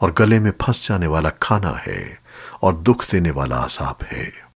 और गले में फंस जाने वाला खाना है और दुख देने वाला असाब है।